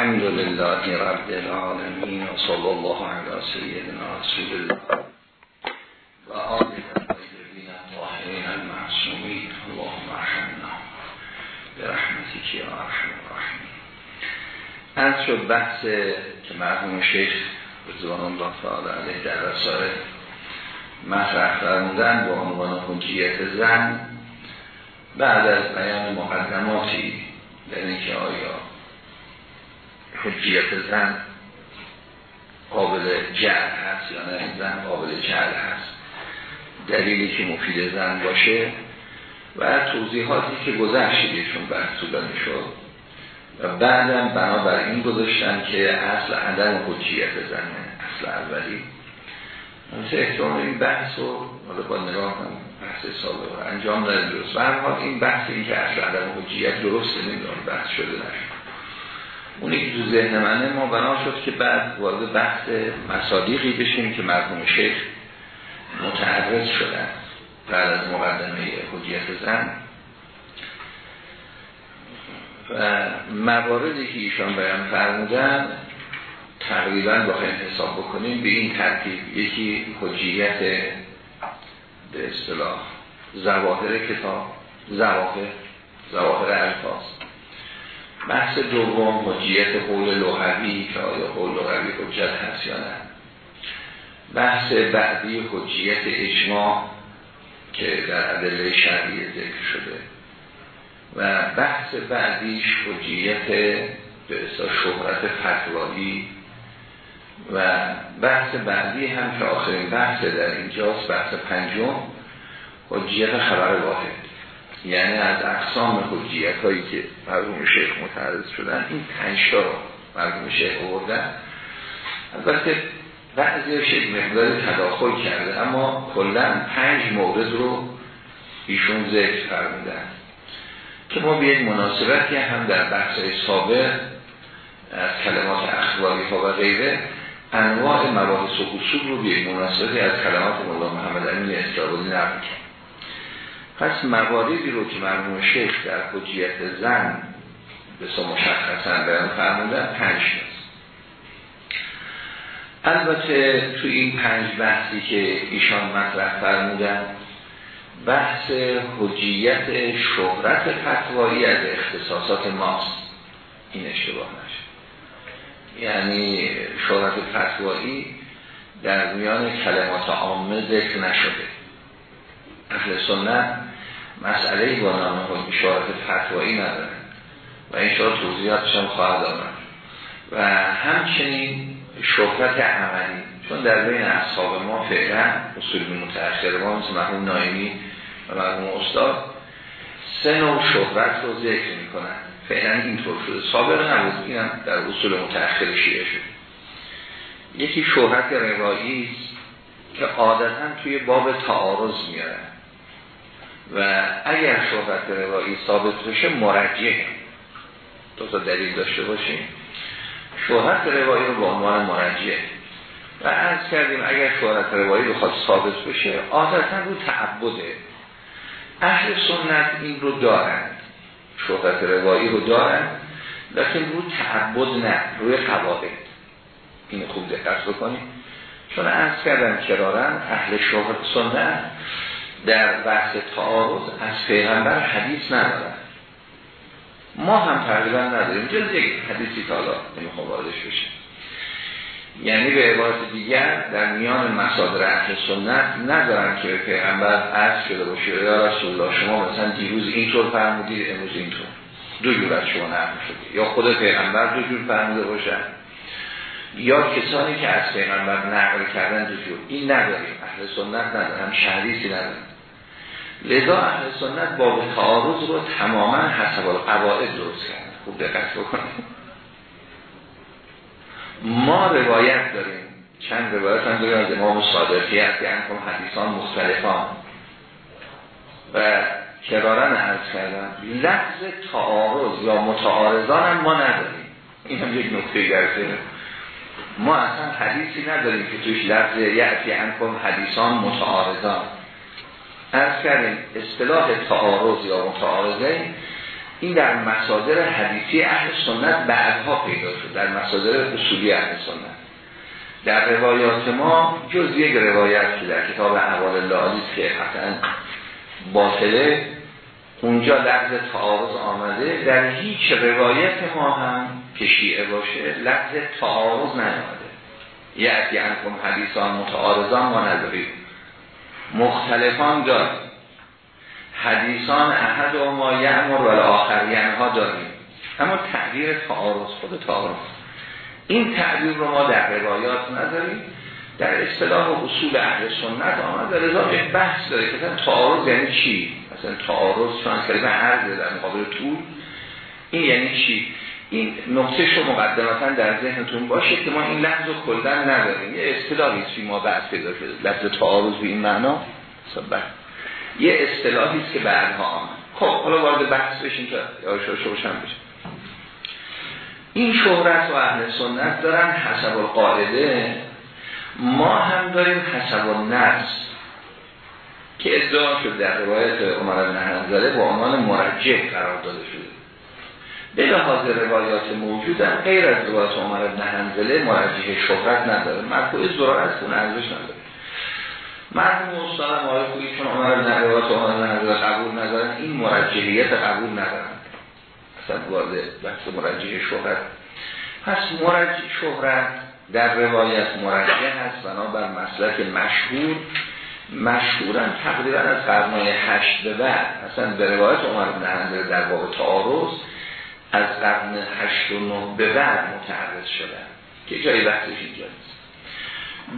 الحمد لله رب العالمین و صلی الله علی سیدنا رسول الله و آل الطیبین الطاهرین المعصومین. اللهم ارحمنا برحمتک یا ارحم الراحمین. از شد بحث که مرحوم شیخ رضوان الله تعالی علیه در رساله مطرح فرمودن با عنوان حجیت زن بعد از بیان مقدماتی در اینکه آیا حجیت زن قابل جعل هست یا نه؟ زن قابل جعل هست. دلیلی که مفید زن باشه و توضیحاتی که گذشتیشون بحث طولانی شد. و بعدم بنابر این گذاشتن که اصل عدم حجیت زنه اصل اولی. مثل احتمال این بحث رو با نگاه کنم بحث سابقه انجام داره درست و این بحث این که اصل عدم حجیت درسته نمی‌دونم بحث شده نشد اونی که تو ذهن منه ما بنا شد که بعد وارد بحث مصادیقی بشیم که مرحوم شیخ متعرض شدن بعد از مقدمه حجیت زن. و مواردی که ایشان بیان فرمودن تقریبا باید حساب بکنیم به این ترتیب. یکی حجیت به اصطلاح زواهر کتاب زواهر زواهر الفاظ. بحث دوم حجیت قول لغوی که آیا قول لغوی حجت هست یا نه. بحث بعدی حجیت اجماع که در ادله شرعی ذکر شده. و بحث بعدیش حجیت به شهرت فتوایی. و بحث بعدی هم که آخرین بحث در اینجاست بحث پنجم حجیت خبر واحد. یعنی از اقسام حجیت هایی که مرحوم شیخ متعرض شدن این پنج تا مرحوم شیخ آوردن. البته بعضی شیخ مقدار تداخل کرده اما کلا پنج مورد رو ایشون ذکر فرمودن. که ما به یک مناسبتی هم در بحث سابق از کلمات اخباری ها و غیره انواع مباحث و اصول رو به مناسبتی از کلمات مولا محمد امین استرابادی کرد پس مواردی رو که مرموم شیخ در حجیت زن به سو مشخصا بیان فرمودن پنج هست البته تو این پنج بحثی که ایشان مطرح فرمودن بحث حجیت شهرت فتوایی از اختصاصات ماست. این اشتباه نشه. یعنی شهرت فتوایی در میان کلمات عامه ذکر نشده. اهل سنت مسئله با نام شهرت فتوایی ندارن و این شهرت توضیحاتش هم خواهد آمد. و همچنین شهرت عملی چون در بین اصحاب ما فعلا اصول متأخر ما مثل مرحوم نایمی و مرحوم استاد سه نوع شهرت رو ذکر می کنن فعلا اینطور شده. سابق نبود. اینم در اصول متأخر شیعه شد یکی شهرت روایی است که عادتا توی باب تعارض میارن و اگر شهرت روایی ثابت بشه مرجه دو تا دلیل داشته باشیم. شهرت روایی رو به عنوان مرجه و عرض کردیم اگر شهرت روایی رو خواست ثابت بشه عادتا رو تعبده. اهل سنت این رو دارند شهرت روایی رو دارند لیکن رو تعبد نه روی قواعد. این خوب دقت بکنیم. چون عرض کردم کرارن اهل شهرت سنت در بحث تعارض از پیغمبر حدیث ندارن ما هم تقریبا نداریم جز یک حدیثی که حالا نمی‌خوام واردش بشه. یعنی به عبارت دیگر در میان مصادر اهل سنت ندارن که پیغمبر عرض شده باشه یا رسول الله شما مثلا دیروز اینطور فرمودید امروز اینطور. دو جور از شما نقل شده. یا خود پیغمبر دو جور فرموده باشن یا کسانی که از پیغمبر نقل کردن دو جور. این نداریم. اهل سنت ندارن. شهریسی ندارن. لذا اهل سنت باب تعارض رو تماما حسب القواعد درست کردن. خوب دقت بکنیم ما روایت داریم. چند روایت هم داریم. از امام صادقی هست یعنی حدیثان مختلفان. و کرارن عرض کردن. لفظ تعارض یا متعارضان هم ما نداریم. این هم یک نکته گرده ما اصلا حدیثی نداریم که توش لفظ یعطی انکم حدیثان متعارضان. از کردیم اصطلاح تعارض یا متعارضه این در مصادر حدیثی اهل سنت بعدها پیدا شد در مصادر اصولی اهل سنت. در روایات ما جز یک روایت که در کتاب احوال الله که قطعا باطله اونجا لفظ تعارض آمده. در هیچ روایت ما هم که شیعه باشه لفظ تعارض نیامده. یعنی انکم حدیثان متعارضان ما نداریم. مختلفان داریم. حدیثان احد و ما یعمر و آخر. ها داریم. اما تعبیر تعارض خود تعارض. این تعبیر رو ما در روایات نداریم. در اصطلاح و اصول اهل سنت آمده. رضا یک بحث داره که تعارض یعنی چی؟ مثلا تعارض چون کلمه عرض در مقابل طول. این یعنی چی؟ این نقطه شو مقدمتا در ذهنتون باشه که ما این رو کلدن نداریم. یه اصطلاحی است ما بعد پیدا شده. لفظ تعارض به این معنا. صبح یه اصطلاحی است که بعدها آمد. خب حالا وارد بحث بشین که روشن بشه. این شهرت و اهل سنت دارن حسب القاعده. ما هم داریم حسب النفس. که ادعا شد در روایت عمر بن حنظله با عنوان مرجح قرار داده شده. به لحاظ روایات موجودن غیر از روایت عمر بن حنظله مرجح شهرت نداره. مرفوع زرارت اون ارزش نداره. مرحوم استاد آقای خویی چون عمر بن روایت عمر بن حنظله قبول ندارن. این مرجحیت قبول ندارن. اصلا وارد بحث مرجح شهرت. پس مرجح شهرت در روایت مرجح هست بنابر مسلک مشهور. مشهورن تقریبا از قرنای هشت به بعد. مثلا به روایت عمر بن در باب تعارض از قرن هشت و نه به بعد متعرض شدن که جای بحثش اینجاست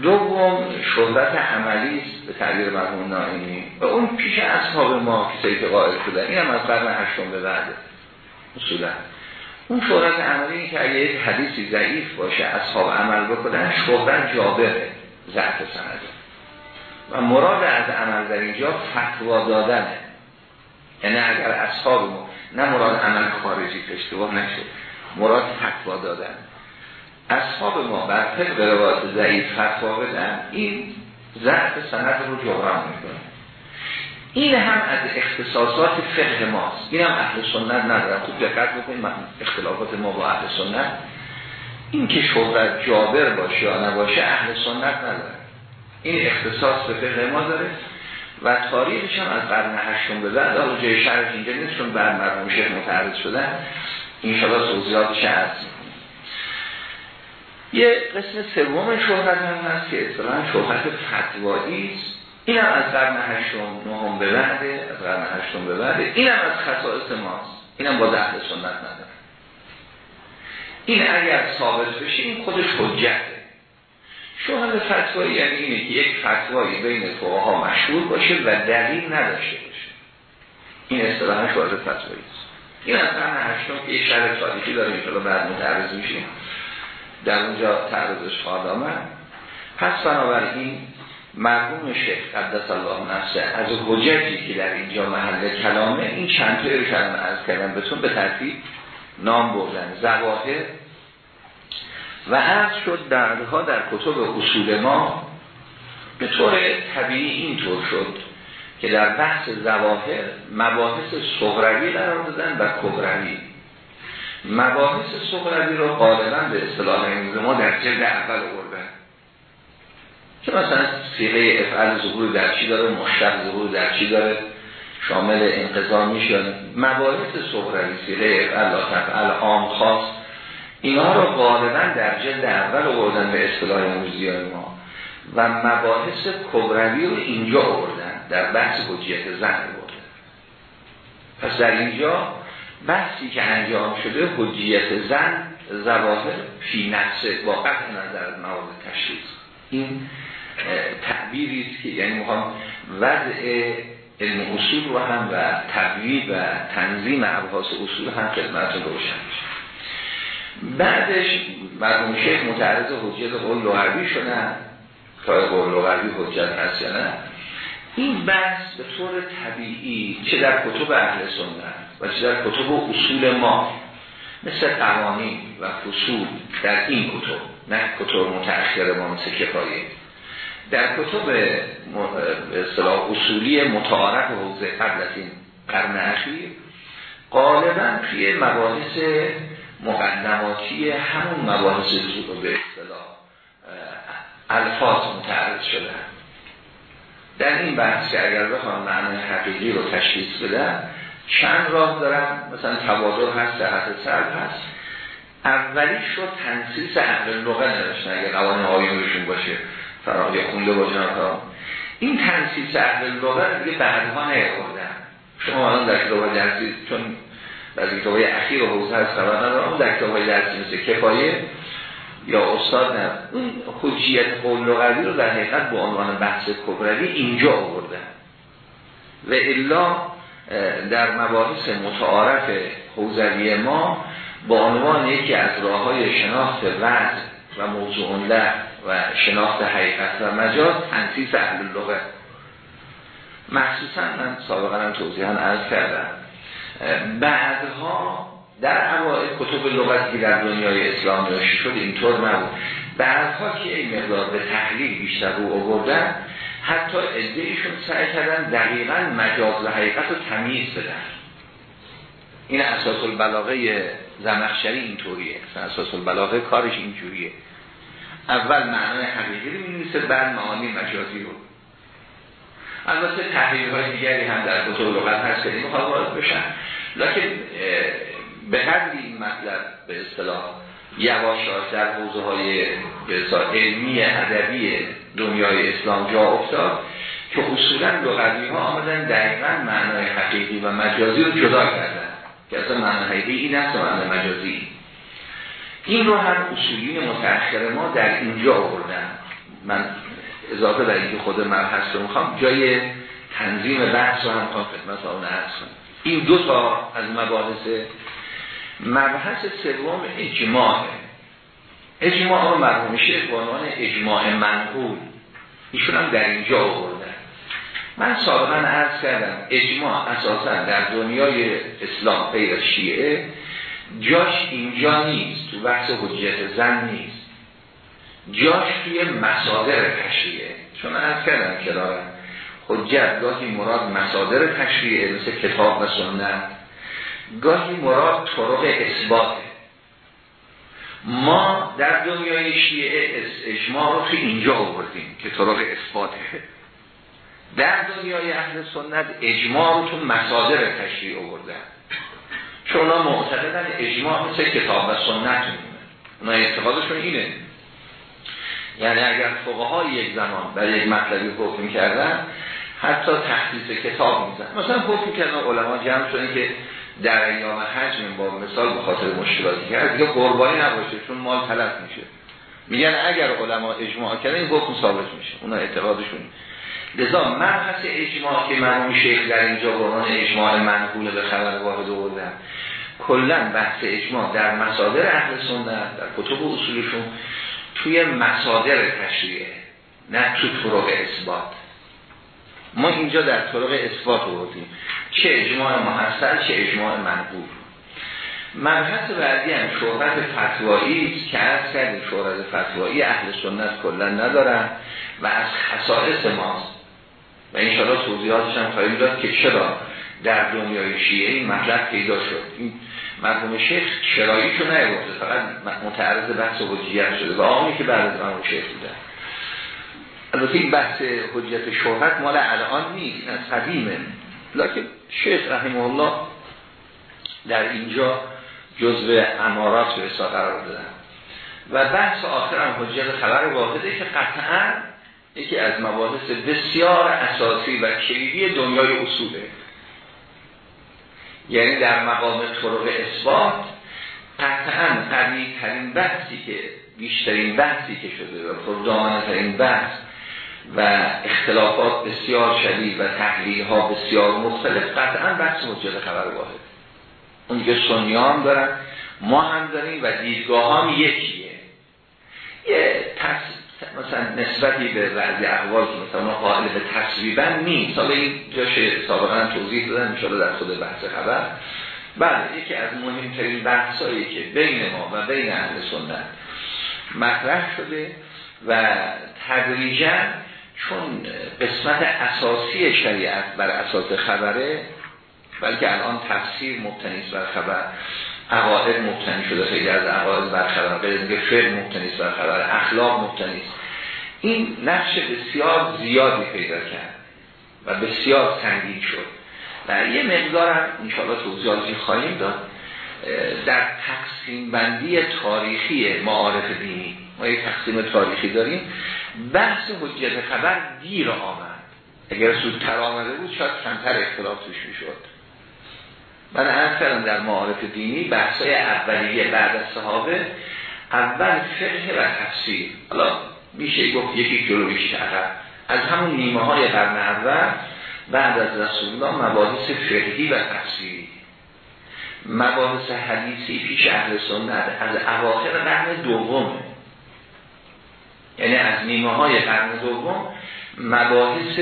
دوم شهرت عملی است به تعبیر مرحوم نائینی و اون پیش اصحاب ما که سیف قائل شدن این هم از قرن هشتم به بعد اصولا. اون شهرت عملی که اگه یک حدیثی ضعیف باشه اصحاب عمل بکنن شهرت جابره ضعف سنده. و مراد از عمل در اینجا فتوا دادنه. یعنی اگر اصحاب ما نه مراد عمل خارجی اشتباه نشه. مراد فتوا دادن. اصحاب ما بر طبق روایت ضعیف فتوا بدن این ضعف سند رو جبران می‌کنه. این هم از اختصاصات فقه ماست. این هم اهل سنت ندارم خوب دقت بکنید اختلافات ما با اهل سنت. این که شهرت جابر باشه یا نباشه اهل سنت نداره این اختصاص به فقه ما داره. و تاریخش هم از قرن هشتم به بعد حالا جای شرح اینجا نیست چون بر مرحوم شیخ متعرض شدن انشاءالله توضیحاتش عرض یه قسم سوم شهرت هم هست که اصطلاحا شهرت فتوایی است. این هم از قرن هشتم نهم به بعده از قرن هشتم به بعده این هم از خصائص ماست. این هم با اهل سنت نداره این اگر ثابت بشه این خودش حجته شهر فتوایی یعنی اینه که یک فتوایی بین ها مشهور باشه و دلیل نداشته باشه. این اصطلاحا شهر فتوایی است. این از قرن هشتم که یک شهر تاریخی داره اینطور بعد متعرض میشیم. در اونجا تعرضش خواهد آمد پس بنابراین مرحوم شیخ قدس الله نفسه از حجتی که در اینجا محل کلامه این چند رو کلمه از کردن بهتون به ترتیب نام بردن. زواهر و عرض شد دردها در کتب اصول ما به طور طبیعی اینطور شد که در بحث زواهر مباحث صغروی قرار دادن و کبروی. مباحث صغروی رو غالبا به اصطلاح ما در جلد اول آوردن. که مثلا سیغه افعال ظهور در چی داره مشتق ظهور در چی داره شامل انقضا میشه. مباحث صغروی سیغه افعال تفعل عام خاص اینا رو غالبا در جلد اول آوردن به اصطلاح موزیان ما. و مباحث کبروی رو اینجا آوردن در بحث حجیت زن آوردن. پس در اینجا بحثی که انجام شده حجیت زن زواهر فی نفسه با قطع نظر مواد تشریف این تعبیری است که یعنی می‌خوام وضع علم اصول رو هم و تبیید و تنظیم ابحاث اصول هم خدمتتون روشن بعدش مرحوم شیخ متعرض حجیت قول لغوی شدن. تا قول لغوی حجت هست یا نه؟ این بحث به طور طبیعی چه در کتب اهل سنت و چه در کتب اصول ما مثل قوانین و فصول در این کتب نه کتب متأخر ما مثل کفایه. در کتب اصطلاح اصولی متعارف حوزه قبل از این قرن اخیر غالبا توی مباحث مقدماتی همون مباحث به اصطلاح الفاظ متعرض شدن در این بحث که اگر بخوام معنی حقیقی رو تشخیص بدن چند راه دارم. مثلا تبادر هست صحت سرد هست. اولیش رو تنسیس اهل لغه نوشتن اگر قوانین آیونشون باشه. فراغی خونده باشه این تنسیس اهل لغه دیگه بعدها نیاوردن. شما الان در کتاب درسی چون در کتاب اخیر و حوزه هست خبر ندارم در کتاب درسی مثل کفایه؟ یا استاد نه. اون حجیت قول لغوی رو در حقیقت به عنوان بحث کبروی اینجا آوردن و الا در مباحث متعارف حوزوی ما با عنوان یکی از راه های شناخت وضع و موضوع و شناخت حقیقت و مجاز تنسیس اهل اللغه. مخصوصا من سابقا هم توضیحا عرض کردم. بعدها در اوائل کتب لغتی در دنیای اسلام نوشته شد اینطور نبود. بعدها که این مقدار به تحلیل بیشتر رو آوردن حتی ادهیشون سعی کردن دقیقا مجاز و حقیقت رو تمیز بدن. این اساس البلاغه زمخشری اینطوریه. اساس البلاغه کارش اینجوریه. اول معنای حقیقی رو می‌نویسه بعد معانی مجازی رو. البته تحلیل های دیگری هم در کتب لغت هست که می‌خواد وارد بشن. لکن به قدری این مطلب به اصطلاح یواشاش در حوزه های علمی ادبی دنیای اسلام جا افتاد که اصولا لغوی ها آمدن دقیقا معنای حقیقی و مجازی رو جدا کردن. که اصلا معنای حقیقی این است معنای مجازی. این رو هم اصولین متأخر ما در اینجا آوردن. من اضافه در اینکه خود هست رو می‌خوام جای تنظیم بحث رو هم خواهم خدمت اون عرض این دو تا از مباحث. مبحث سوم اجماع اجماع رو مرحوم شیخ به اجماع منقول. ایشون هم در اینجا آوردن من سابقا عرض کردم اجماع اساسا در دنیای اسلام غیر شیعه جاش اینجا نیست. تو بحث حجیت زن نیست. جاش توی مصادر تشریعه. چون عرض کردم که دارم حجت گاهی مراد مصادر تشریعه مثل کتاب و سنت. گاهی مراد طرق اثباته. ما در دنیای شیعه اجماع رو توی اینجا آوردیم که طرق اثباته. در دنیای اهل سنت اجماع رو تو مصادر تشریع آوردن. چون اونا معتقدن اجماع مثل کتاب و سنت اونا اعتقادشون اینه. یعنی اگر فقهای یک زمان برای یک مطلبی حکم کردن حتی تخصیص کتاب میزن مثلا حکم کردن علما جمع شدن که در ایام حجم با مثال به خاطر مشکلاتی کرد یا قربانی نباشه چون مال تلف میشه. میگن اگر علما اجماع کردن این حکم ثابت میشه. اونا اعتقادشون. لذا مبحث اجماع که مرحوم شیخ در اینجا قرآن اجماع منقول به خبر واحد آوردن کلا بحث اجماع در مصادر اهل سنت در کتب اصولشون توی مصادر تشریعه نه تو طرق اثبات. ما اینجا در طرق اثبات آوردیم چه اجماع محصل چه اجماع منقول. مبحث بعدی هم شهرت فتوایی که از کردیم شهرت فتوایی اهل سنت کلا ندارن و از خصائص ماست. و انشاءالله توضیحاتش هم خواهیم داد که چرا در دنیای شیعه این مطلب پیدا شد. این مرحوم شیخ چراییشو نیورده فقط متعرض بحث حجیت شده و آمی که بعد از مرحوم شیخ بودن البته این بحث حجیت شهرت مال الان نیست از قدیمه. لکن شیخ رحمه الله در اینجا جزء امارات به قرار دادن. و بحث آخر هم حجیت خبر واحده که قطعا یکی از مباحث بسیار اساسی و کلیدی دنیای اصوله. یعنی در مقام طرق اثبات قطعا قوی ترین بحثی که بیشترین بحثی که شده و پردامانه ترین بحث و اختلافات بسیار شدید و تحلیل ها بسیار مختلف قطعا بحث مجد خبر واحد اون که سنیان دارن ما هم داریم و دیدگاه هم یکیه. یه مثلا نسبتی به بعضی احوال که مثلا قائل به تصویبا نیست. حالا این جاش سابقا توضیح دادن میشاله در خود بحث خبر. بله یکی از مهمترین بحثایی که بین ما و بین اهل سنت مطرح شده و تدریجا چون قسمت اساسی شریعت بر اساس خبره بلکه الان تفسیر مبتنیست بر خبر عقاید مبتنی شده خیلی از عقاید بر خبر غیر دیگه فعل مبتنیست بر خبر اخلاق مبتنیست این نقش بسیار زیادی پیدا کرد و بسیار تنگین شد. و یه مقدار هم انشاءالله توضیحاتی خواهیم داد. در تقسیم بندی تاریخی معارف دینی ما یک تقسیم تاریخی داریم. بحث حجت خبر دیر آمد. اگر زودتر آمده بود شاید کمتر اختلاف توش می‌شد. من از کردم در معارف دینی بحثای اولیه بعد از صحابه اول فقه و تفسیر. حالا میشه گفت یکی جلو بیشتر از همون نیمه های قرن اول بعد از رسول الله مباحث فقهی و تفسیری. مباحث حدیثی پیش اهل سنت از اواخر قرن دوم. یعنی از نیمه های قرن دوم مباحث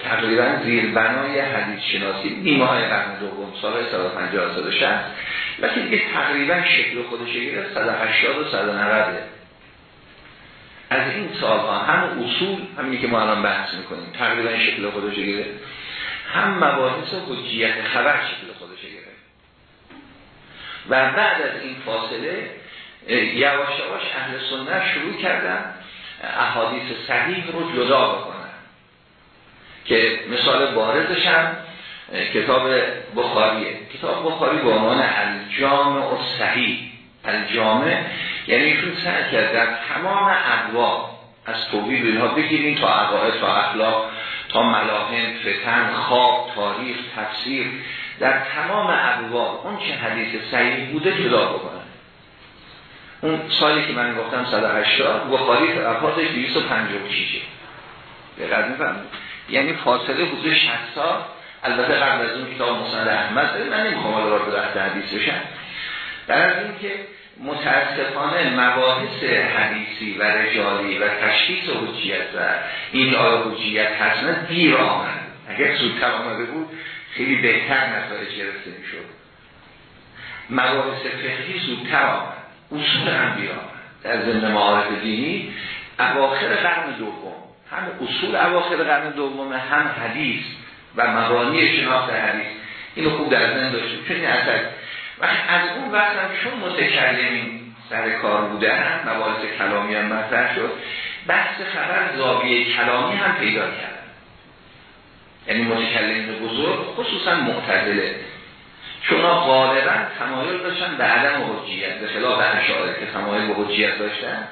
تقریبا زیربنای حدیث شناسی نیمه های قرن دوم سال 150 160 لیکن دیگه تقریبا شکل خودش گرفت 180 و 190 از این سالها هم اصول همینی که ما الان بحث می‌کنیم تقریبا شکل خودش گرفت. هم مباحث حجیت خبر شکل خودش گرفت. و بعد از این فاصله یواش یواش اهل سنت شروع کردن احادیث صحیح رو جدا بکنن. که مثال بارزش هم کتاب بخاریه. کتاب بخاری با عنوان الجامع و صحیح الجامع یعنی ایشون سعی کرد در تمام ابواب از توحید اینها بگیریم تا عقاید تا اخلاق تا ملاهم فتن خواب تاریخ تفسیر در تمام ابواب. اون چه حدیث صحیح بوده جدا بکنه. اون سالی که من گفتم 180 بخاری افرادش 256 دقیق می‌فهمید یعنی فاصله حدود 60 سال البته قبل از اون کتاب مسند احمد داره من نمی‌خوام حالا به رفت حدیث بشم. در از این که متاسفانه مباحث حدیثی و رجالی و تشخیص حجیت و این آیا حجیت هست نه دیر آمد. اگر زودتر آمده بود خیلی بهتر نتایج گرفته می‌شد. مباحث فقهی زودتر آمد. اصول آمد در زنده معارف دینی اواخر قرن دوم. هم اصول اواخر قرن دوم هم حدیث و مبانی شناخت حدیث. اینو خوب در ذهن داشتیم. چون این اثر و از اون وقت هم چون متکلمین سر کار بودن مباحث کلامی هم مطرح شد بحث خبر زاویه کلامی هم پیدا کرد یعنی متکلمین بزرگ خصوصا معتدله چون غالبا تمایل داشتن به عدم حجیت به خلاف اشاره که تمایل به حجیت داشتن.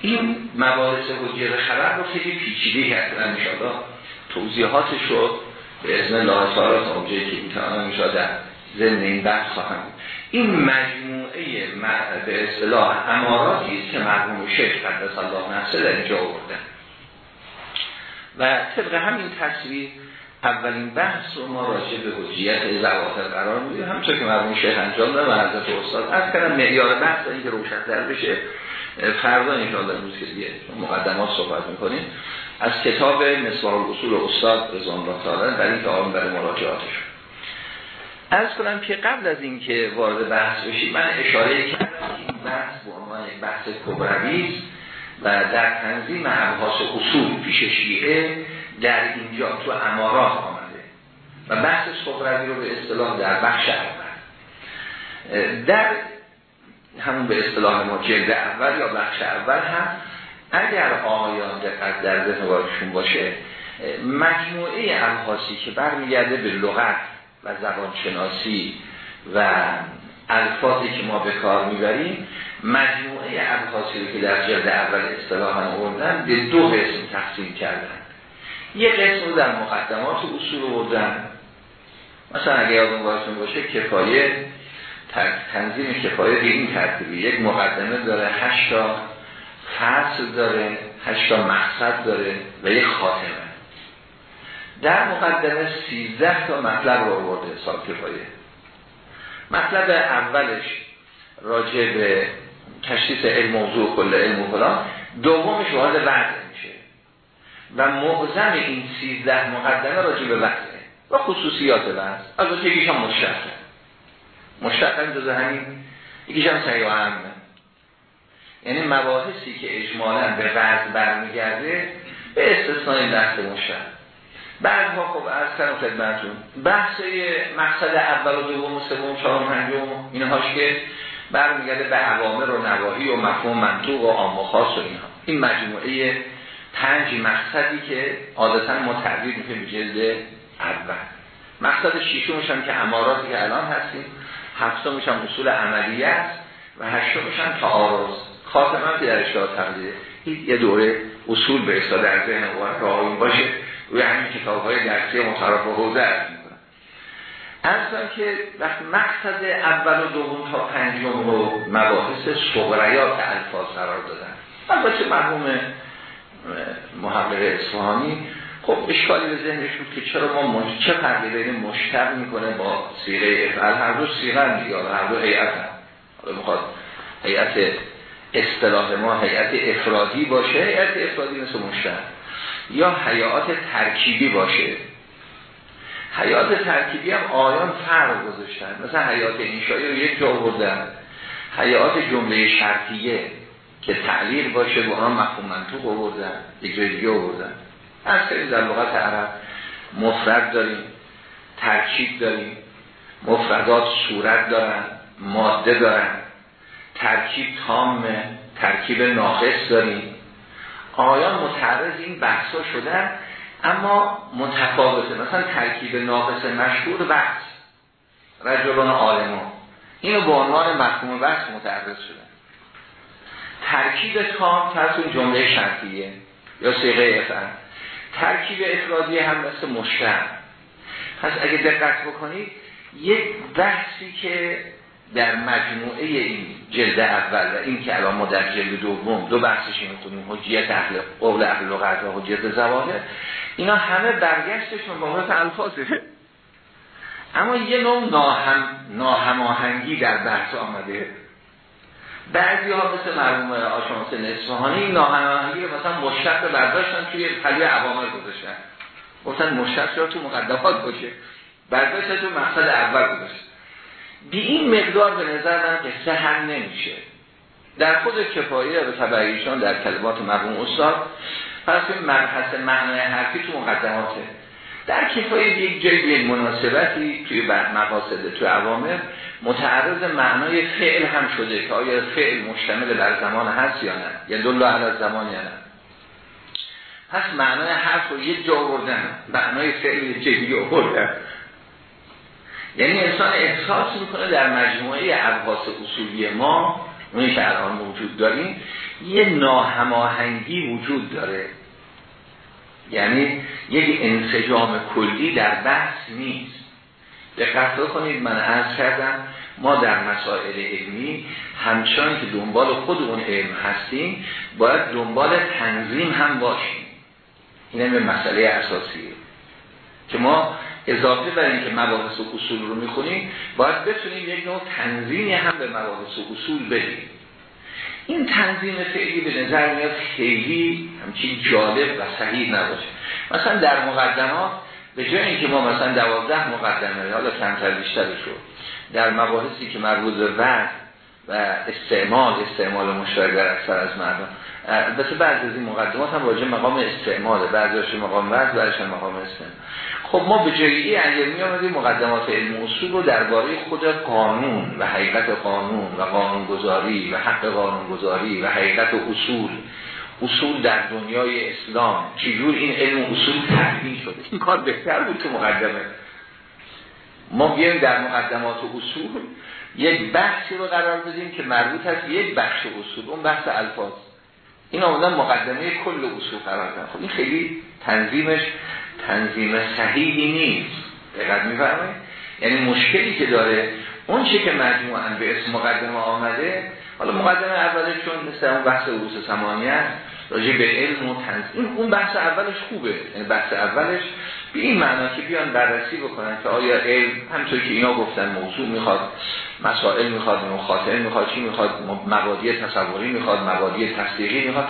این مباحث حجیت خبر رو خیلی پیچیده کردن انشاءالله. توضیحاتش رو به ازن الله تعالی تا اونجایی که می‌تونم در ضمن این بحث خواهم این مجموعه به اصطلاح اماراتی است که مرحوم شیخ قدس الله نفسه در اینجا آوردن. و طبق همین تصویر اولین بحث رو ما راجع به حجیت زواهر قرار میدیم. همچون که مرحوم شیخ انجام دادن و حضرت استاد از کردم معیار بحث اینکه روشن‌تر بشه. فردا انشاءالله روز که مقدمات صحبت می‌کنیم از کتاب مصباح الاصول استاد رضوان الله تعالی برای اینکه آن برای مراجعاتش از کنم که قبل از اینکه وارد بحث بشید من اشاره کردم که این بحث به عنوان بحث کبروی و در تنظیم ابحاث اصول پیش شیعه در اینجا تو امارات آمده و بحث کبروی رو به اصطلاح در بخش اول. در همون به اصطلاح ما جلد اول یا بخش اول هم اگر آقایان دقت در ذهن باشه مجموعه ابحاثی که برمیگرده به لغت و زبانشناسی و الفاظی که ما به کار می‌بریم مجموعه رو که در جلد اول اصطلاحا آوردن به دو قسم تقسیم کردن. یه قسم رو در مقدمات اصول آوردن. مثلا اگه یادون باشه کفایه تنظیم کفایه به این ترتیبی یک مقدمه داره هشتا فصل داره هشتا مقصد داره و یک خاتمه. در مقدمه سیزده تا مطلب رو آورده حساب کفایه. مطلب اولش راجع به تشخیص علم موضوع کل علم و فلان. دومش وارد وضع میشه. و معظم این سیزده مقدمه راجع به وضعه و خصوصیات وضع. از یکیش هم مشتقه مشتقه جز همین یکیش هم و همه یعنی مباحثی که اجمالا به وضع برمیگرده به استثنای بحث مشترک بعدها خب از کردم خدمتون بحث مقصد اول و دوم و سوم چهارم پنجم اینهاش که برمیگرده به عوامر و نواهی و مفهوم منطوق و عام و خاص و اینها. این مجموعه پنج مقصدی که عادتا ما تعبیر می‌کنیم به جلد اول. مقصد شیشمش هم که اماراتی که الان هستیم هفتمش هم اصول عملیه است و هشتمش هم تعارض. خاتمه که در اشتها تقدیره. یه دوره اصول به اصلا در ذهن راهیم باشه. روی همین کتاب های درسی متعرف و حوزه می‌کنم. ارزم که وقت مقصد اول و دوم تا پنجم رو مباحث صغریات الفاظ قرار دادن. البته مرحوم محقق اصفهانی خب اشکالی به ذهنش بود که چرا ما مش... چه فرقی بین مشتق می‌کنه با سیغه افعال؟ هر دو سیغه دیگه هر دو هیئت حالا می‌خواد هیئت اصطلاح ما هیئت افرادی باشه هیئت افرادی مثل مشتق. یا حیات ترکیبی باشه. حیات ترکیبی هم آیان فرق گذاشتن. مثلا حیات انشایی رو یک جا بردن حیات جمله شرطیه که تعلیق باشه با هم مفهوم منطوق آوردن. یک جای دیگه آوردن. از در لغت عرب مفرد داریم ترکیب داریم مفردات صورت دارن ماده دارن. ترکیب تام ترکیب ناقص داریم. آیان متعرض این بحثا شدن اما متفاوته. مثلا ترکیب ناقص مشهور بحث. رجلان عالمان اینو به عنوان مفهوم بحث متعرض شدن. ترکیب تام ترسون جمله شرطیه یا سیغه افعال. ترکیب افرادی هم مثل مشتر پس اگه دقت بکنید یک بحثی که در مجموعه این جلد اول و این که الان ما در جلد دوم دو بحثش می‌خونیم حجیت اهل قول اهل لغت و حجیت زواهر اینا همه برگشتشون با مورد الفاظه. اما یه نوع ناهم ناهماهنگی در بحث آمده. بعضی ها مثل مرحوم آشانس نصفهانی این رو مثلا مشتق برداشتن توی پلی عوامل گذاشتن. گفتن مشتق رو تو مقدمات باشه؟ برداشتن تو مقصد اول گذاشتن. بی این مقدار به نظر من قصه هم نمیشه. در خود کفایه به تبعیشان در کلمات مرحوم استاد پس این مبحث معنای حرفی تو مقدماته. در کفایه یک جایی مناسبتی توی مقاصد توی عوامر متعرض معنای فعل هم شده که آیا فعل مشتمل بر زمان هست یا نه یا دلو علی زمان یا نه. پس معنای حرف رو یک جا آوردن معنای فعل یک جایی آوردن. یعنی انسان احساس می‌کنه در مجموعه ابحاث اصولی ما اونی که الان موجود داریم یه ناهماهنگی وجود داره. یعنی یک انسجام کلی در بحث نیست. دقت کنید من عرض کردم ما در مسائل علمی همچنان که دنبال خود اون علم هستیم باید دنبال تنظیم هم باشیم. این به مسئله اساسیه. که ما اضافه بر اینکه مباحث و اصول رو می‌خونیم باید بتونیم یک نوع تنظیمی هم به مباحث و اصول بدیم. این تنظیم فعلی به نظر میاد خیلی همچین جالب و صحیح نباشه. مثلا در مقدمات به جای اینکه ما مثلا دوازده مقدمه حالا کمتر بیشتر شد در مباحثی که مربوط به وقت و استعمال استعمال مشترک در اکثر از مردم البته بعض از این مقدمات هم واجه مقام استعماله. بعضیش مقام وقت بعضیش مقام استعمال. خب ما به جایی اگر می آمدیم مقدمات علم اصول رو درباره خود قانون و حقیقت قانون و قانون گذاری و حق قانون گذاری و حقیقت اصول اصول در دنیای اسلام. چجور این علم اصول تحلیل شده؟ این کار بهتر بود تو مقدمه. ما بیایم در مقدمات و اصول یک بحثی رو قرار بدیم که مربوط هست یک بخش اصول اون بحث الفاظ. این آمدن مقدمه کل اصول قرار دادن. خب این خیلی تنظیمش تنظیم صحیحی نیست. دقت میفرمایید؟ یعنی مشکلی که داره اون چی که مجموعا به اسم مقدمه آمده حالا مقدمه اولش چون مثل اون بحث عروس سمانی است. راجع به علم و تنظیم. اون بحث اولش خوبه. یعنی بحث اولش به این معنا که بیان بررسی بکنن که آیا علم همطور که اینا گفتن موضوع می‌خواد مسائل می‌خواد مخاطره می‌خواد چی می‌خواد مبادی تصوری می‌خواد مبادی تصدیقی می‌خواد.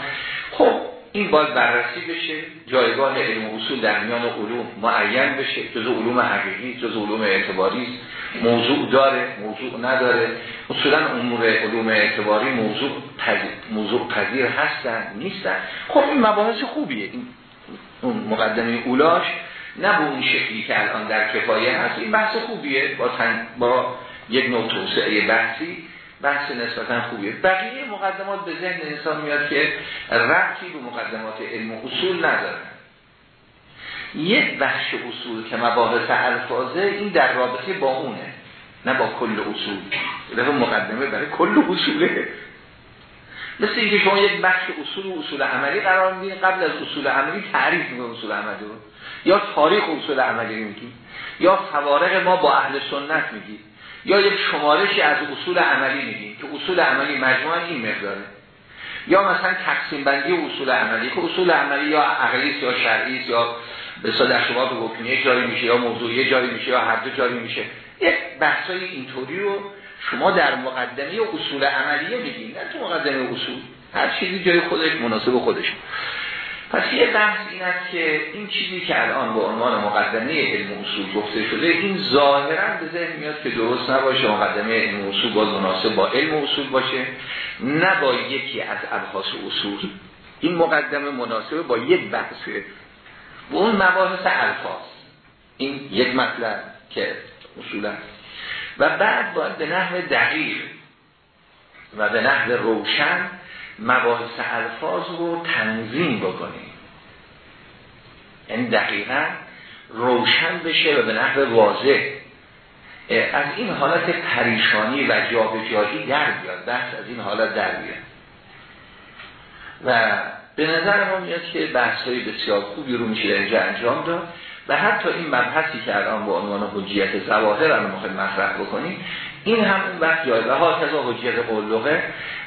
خب این باید بررسی بشه جایگاه علم و اصول در میان علوم معین بشه. جز علوم حقیقی جز علوم اعتباری موضوع داره موضوع نداره. اصولا امور علوم اعتباری موضوع پذیر موضوع پذیر هستن نیستن. خب این مباحث خوبیه. این اون مقدمه اولاش نه به اون شکلی که الان در کفایه هست. این بحث خوبیه. با, با یک نوع توسعه بحثی. بحث نسبتا خوبیه. بقیه مقدمات به ذهن انسان میاد که ربطی به مقدمات علم و اصول نداره. یک بخش اصول که مباحث الفاظه این در رابطه با اونه نه با کل اصول. دفعه مقدمه برای کل اصوله. مثل اینکه شما یک بخش اصول و اصول عملی قرار میدین قبل از اصول عملی تعریف می‌کنه اصول عملی رو. یا تاریخ اصول عملی میگی یا فوارق ما با اهل سنت میگی یا یک شمارشی از اصول عملی میگیم که اصول عملی مجموعا این مقداره. یا مثلا تقسیم بندی اصول عملی که اصول عملی یا عقلی یا شرعی یا به در شما به حکمیه جاری میشه یا موضوعی جاری میشه یا هر دو جاری میشه. یک بحثای اینطوری رو شما در مقدمه اصول عملیه میگین نه تو مقدمه اصول. هر چیزی جای خودش مناسب خودش. پس یه بحث این است که این چیزی که الان به عنوان مقدمه علم اصول گفته شده این ظاهرا به ذهن میاد که درست نباشه مقدمه علم اصول باید مناسب با علم اصول باشه نه با یکی از ابحاث اصول. این مقدمه مناسب با یک بحثه و اون مباحث الفاظ. این یک مطلب که اصولا و بعد باید به نحو دقیق و به نحو روشن مباحث الفاظ رو تنظیم بکنیم. یعنی دقیقا روشن بشه و به نحو واضح. از این حالت پریشانی و جابجایی در بیاد بحث از این حالت در بیاد. و به نظر ما میاد که بحث های بسیار خوبی رو میشه اینجا انجام داد و حتی این مبحثی که الان با عنوان حجیت زواهر رو می‌خوایم مطرح بکنیم این هم اون وقت جایگاه ها کذا حجیت قلقه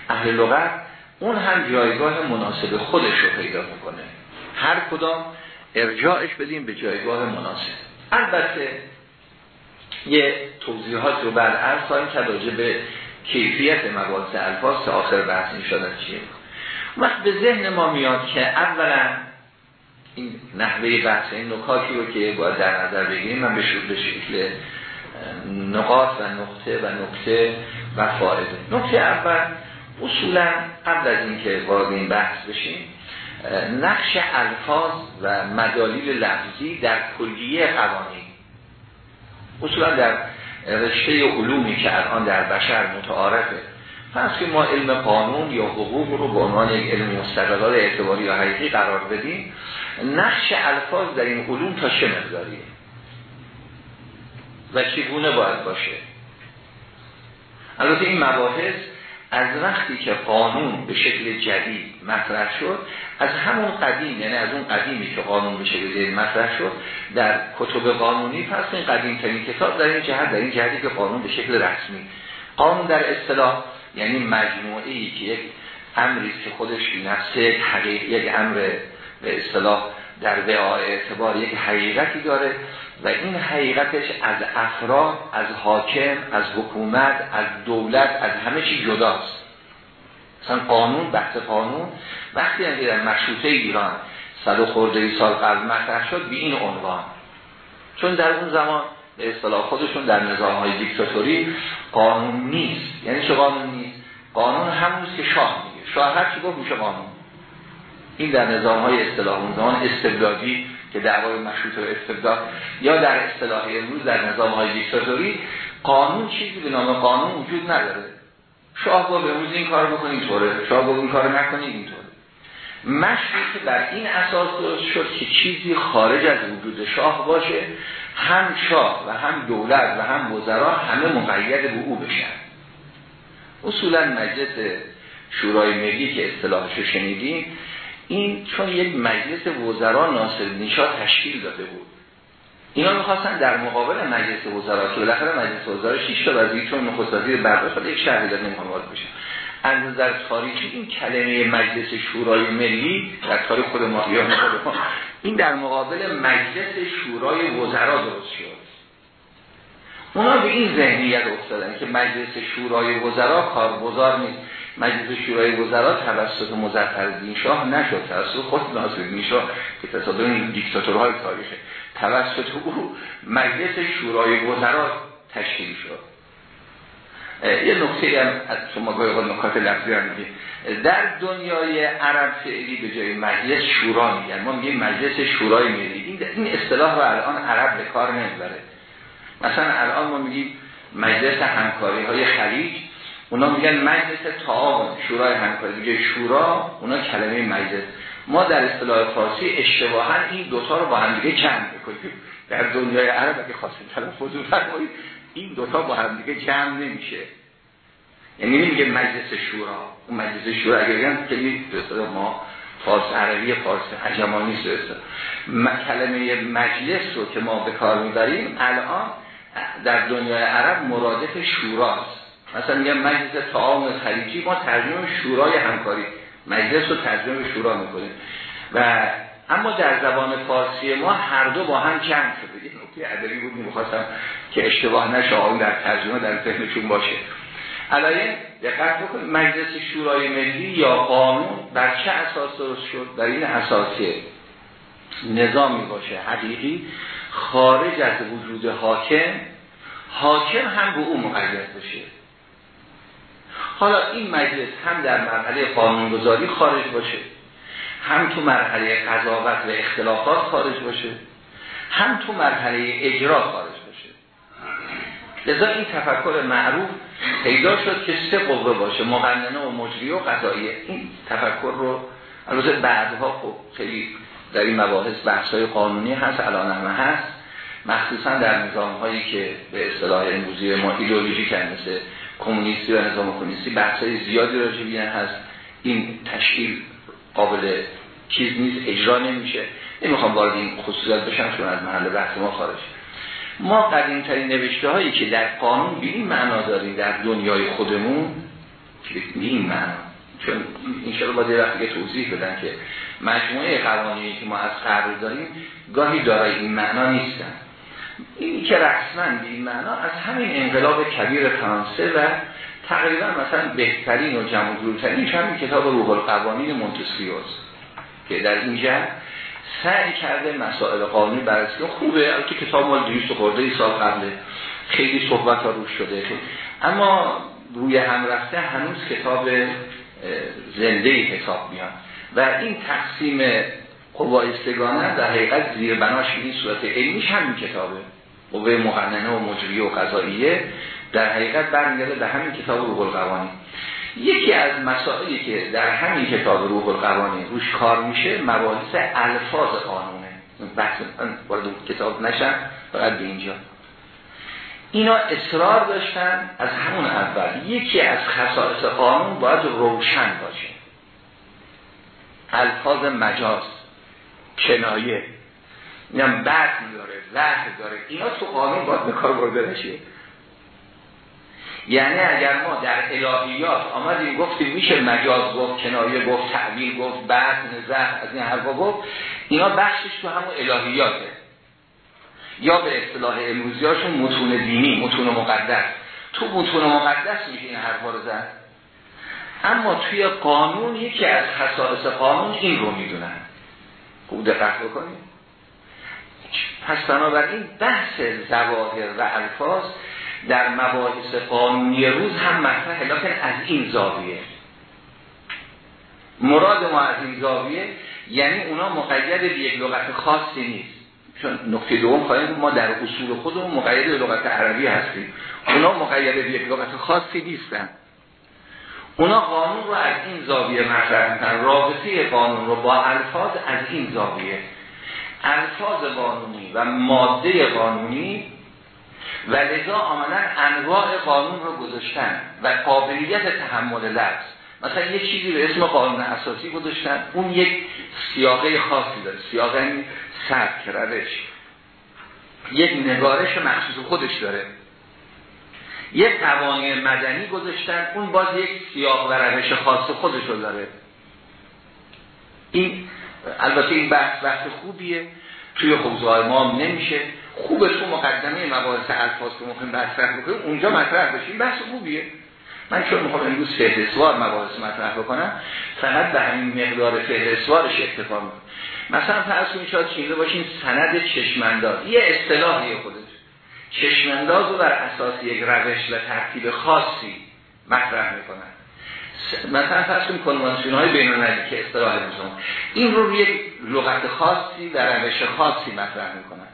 اهل لغت اون هم جایگاه مناسب خودش رو پیدا می‌کنه. هر کدام ارجاعش بدیم به جایگاه مناسب. البته یه توضیحات رو عرض خواهیم که راجع به کیفیت مباحث الفاظ آخر بحث این شده چیه وقت به ذهن ما میاد که اولا این نحوه بحث این نکاتی رو که باید در نظر بگیریم من به شکل نقاط و نقطه و نکته و فائده. نکته اول اصولا قبل از اینکه وارد این بحث بشیم نقش الفاظ و مدالیل لفظی در کلیه قوانین اصولا در رشته علومی که الان در بشر متعارفه. پس که ما علم قانون یا حقوق رو به عنوان یک علم مستقلال اعتباری یا حقیقی قرار بدیم. نقش الفاظ در این علوم تا چه مقداریه؟ و چگونه باید باشه؟ البته این مباحث از وقتی که قانون به شکل جدید مطرح شد از همون قدیم یعنی از اون قدیمی که قانون به شکل جدید مطرح شد در کتب قانونی پس این قدیم ترین کتاب در این جهت در این جهتی که قانون به شکل رسمی. قانون در اصطلاح یعنی مجموعی که یک امری که خودش نفسه یک امر به اصطلاح در وعای اعتبار یک حقیقتی داره و این حقیقتش از افراد از حاکم از حکومت از دولت از همه چی جداست. مثلا قانون بحث قانون. وقتی هم در مشروطه ایران صد و خورده سال قبل مطرح شد به این عنوان. چون در اون زمان به اصطلاح خودشون در نظام های دیکتاتوری قانون نیست. یعنی چه قانون نیست؟ قانون همونست که شاه میگه. شاه هر چی گفت میشه قانون. این در نظام های اصطلاح زمان استبدادی که دعوای مشروط و استبداد یا در اصطلاح امروز در نظام های دیکتاتوری قانون چیزی به نام قانون وجود نداره. شاه گفت امروز این کار بکنید طوره شاه گفت این کار نکنید اینطوره. مشروط بر این اساس درست شد که چیزی خارج از وجود شاه باشه هم شاه و هم دولت و هم وزرا همه مقید به او بشن. اصولا مجلس شورای ملی که اصطلاحش شنیدیم این چون یک مجلس وزرا ناصر نیشا تشکیل داده بود. اینا می‌خواستن در مقابل مجلس وزرا که بالاخره مجلس وزرا 6 تا وزیر چون نخست وزیر برداشت یک شهری داد نمی‌خواد بشه. از نظر تاریخی این کلمه مجلس شورای ملی در تاریخ خود ما این در مقابل مجلس شورای وزرا درست شد. اونا به این ذهنیت افتادن که مجلس شورای وزرا کارگزار نیست. مجلس شورای وزرا توسط مظفرالدین شاه نشد توسط خود ناصرالدین شاه که تصادم دیکتاتورهای تاریخه. توسط او مجلس شورای وزرا تشکیل شد. یه نکته هم از شما گاهی نکات لفظی هم در دنیای عرب فعلی به جای مجلس شورا میگن. ما میگیم مجلس شورای ملی. این اصطلاح رو الان عرب به کار نمی‌بره. مثلا الان ما میگیم مجلس همکاری های خلیج اونا میگن مجلس تعاون شورای همکاری. دیگه شورا اونا کلمه مجلس. ما در اصطلاح فارسی اشتباها این دوتا رو با هم دیگه جمع می‌کنیم. در دنیای عرب اگه خواستیم تلفظ فرمایید این دوتا با هم دیگه جمع نمیشه. یعنی نمیگه مجلس شورا. اون مجلس شورا اگر بگن کلی ما فارس عربی فارس هجمانی است. کلمه مجلس رو که ما به کار می‌بریم الان در دنیای عرب مرادف شوراست مثلا میگم مجلس تعاون خلیجی ما ترجمه شورای همکاری مجلس رو ترجمه شورا می‌کنیم. و اما در زبان فارسی ما هر دو با هم جمع شده. یه نکته ادبی بود می‌خواستم که اشتباه نشه در ترجمه در ذهنشون باشه. علایه دقت بکنید مجلس شورای ملی یا قانون بر چه اساس درست شد؟ در این اساسی نظامی باشه. حقیقی خارج از وجود حاکم حاکم هم به او مقید بشه. حالا این مجلس هم در مرحله قانونگذاری خارج باشه هم تو مرحله قضاوت و اختلافات خارج باشه هم تو مرحله اجرا خارج باشه. لذا این تفکر معروف پیدا شد که سه قوه باشه مقننه و مجری و قضاییه این تفکر رو البته بعدها خب خیلی در این مباحث بحث قانونی هست الان همه هست. مخصوصا در نظام هایی که به اصطلاح امروزی ما ایدئولوژی کن مثل کمونیستی و نظام کمونیستی بحث زیادی راجع هست. این تشکیل قابل چیز نیست اجرا نمیشه. نمی‌خوام وارد این خصوصیات بشم چون از محل بحث ما خارج. ما قدیم ترین نوشته هایی که در قانون به معنا داریم در دنیای خودمون به معنا. چون این با باید وقتی توضیح بدن که مجموعه قوانینی که ما از قبل داریم گاهی دارای این معنا نیستن. این که رسما به این معنا از همین انقلاب کبیر فرانسه و تقریبا مثلا بهترین و جمع همین کتاب روح القوانین مونتسکیوس که در اینجا سعی کرده مسائل قانونی بررسی خوبه البته کتاب مال 200 خورده ای سال قبله. خیلی صحبت ها روش شده. اما روی هم رفته هنوز کتاب زنده حساب میاد. و این تقسیم قوا استگانه در حقیقت زیر بناش این صورت علمیش همین کتابه. قوه مقننه و مجریه و قضاییه در حقیقت برمیگرده به همین کتاب روح القوانین یکی از مسائلی که در همین کتاب روح القوانین روش کار میشه مباحث الفاظ قانونه. بحث وارد کتاب نشن فقط به اینجا. اینا اصرار داشتن از همون اول. یکی از خصائص قانون باید روشن باشه. الفاظ مجاز. کنایه. اینم بعد داره زهر داره. اینا تو قانون باید به کار برده نشه. یعنی اگر ما در الهیات آمدیم گفتیم میشه مجاز گفت کنایه گفت تعبیر گفت بعد زهر از این حرفا گفت اینا بخشش تو همون الهیاته. یا به اصطلاح امروزیاشون متون دینی متون مقدس. تو متون مقدس میشه این حرفا رو زد. اما توی قانون یکی از خصائص قانون این رو می‌دونن. خوب دقت بکنید پس بنابراین بحث زواهر و الفاظ در مباحث قانونی روز هم مطرح لکن از این زاویه. مراد ما از این زاویه یعنی اونا مقید به یک لغت خاصی نیست. چون نکته دوم خواهیم ما در اصول خودمون مقید به لغت عربی هستیم. اونا مقید به یک لغت خاصی نیستن. اونا قانون رو از این زاویه مطرح می‌کنن. رابطه قانون رو با الفاظ از این زاویه. الفاظ قانونی و ماده قانونی و لذا آمدن انواع قانون رو گذاشتن و قابلیت تحمل لفظ. مثلا یه چیزی به اسم قانون اساسی گذاشتن. اون یک سیاقه خاصی داره. سیاقه سبک روش. یک نگارش مخصوص خودش داره. یک قوانین مدنی گذاشتن اون باز یک سیاق و روش خاص خودش رو داره. این البته این بحث بحث خوبیه. توی حوزه ما نمیشه. خوبه تو مقدمه مباحث الفاظ که ممکن مطرح بکنیم اونجا مطرح بشیم بحث خوبیه. من چون می‌خوام امروز فهرستوار مباحث مطرح بکنم فقط به همین مقدار فهرستوارش اکتفا می‌کنم مثلا فرض کنید شاید چیزه باشین سند چشمندار یه اصطلاحی خودش چشمنداز رو بر اساس یک روش و ترتیب خاصی مطرح می‌کنن مثلا فرض کنیم کنوانسیون های بین که اصطلاح میزون این رو یک لغت خاصی و روش خاصی مطرح می‌کنن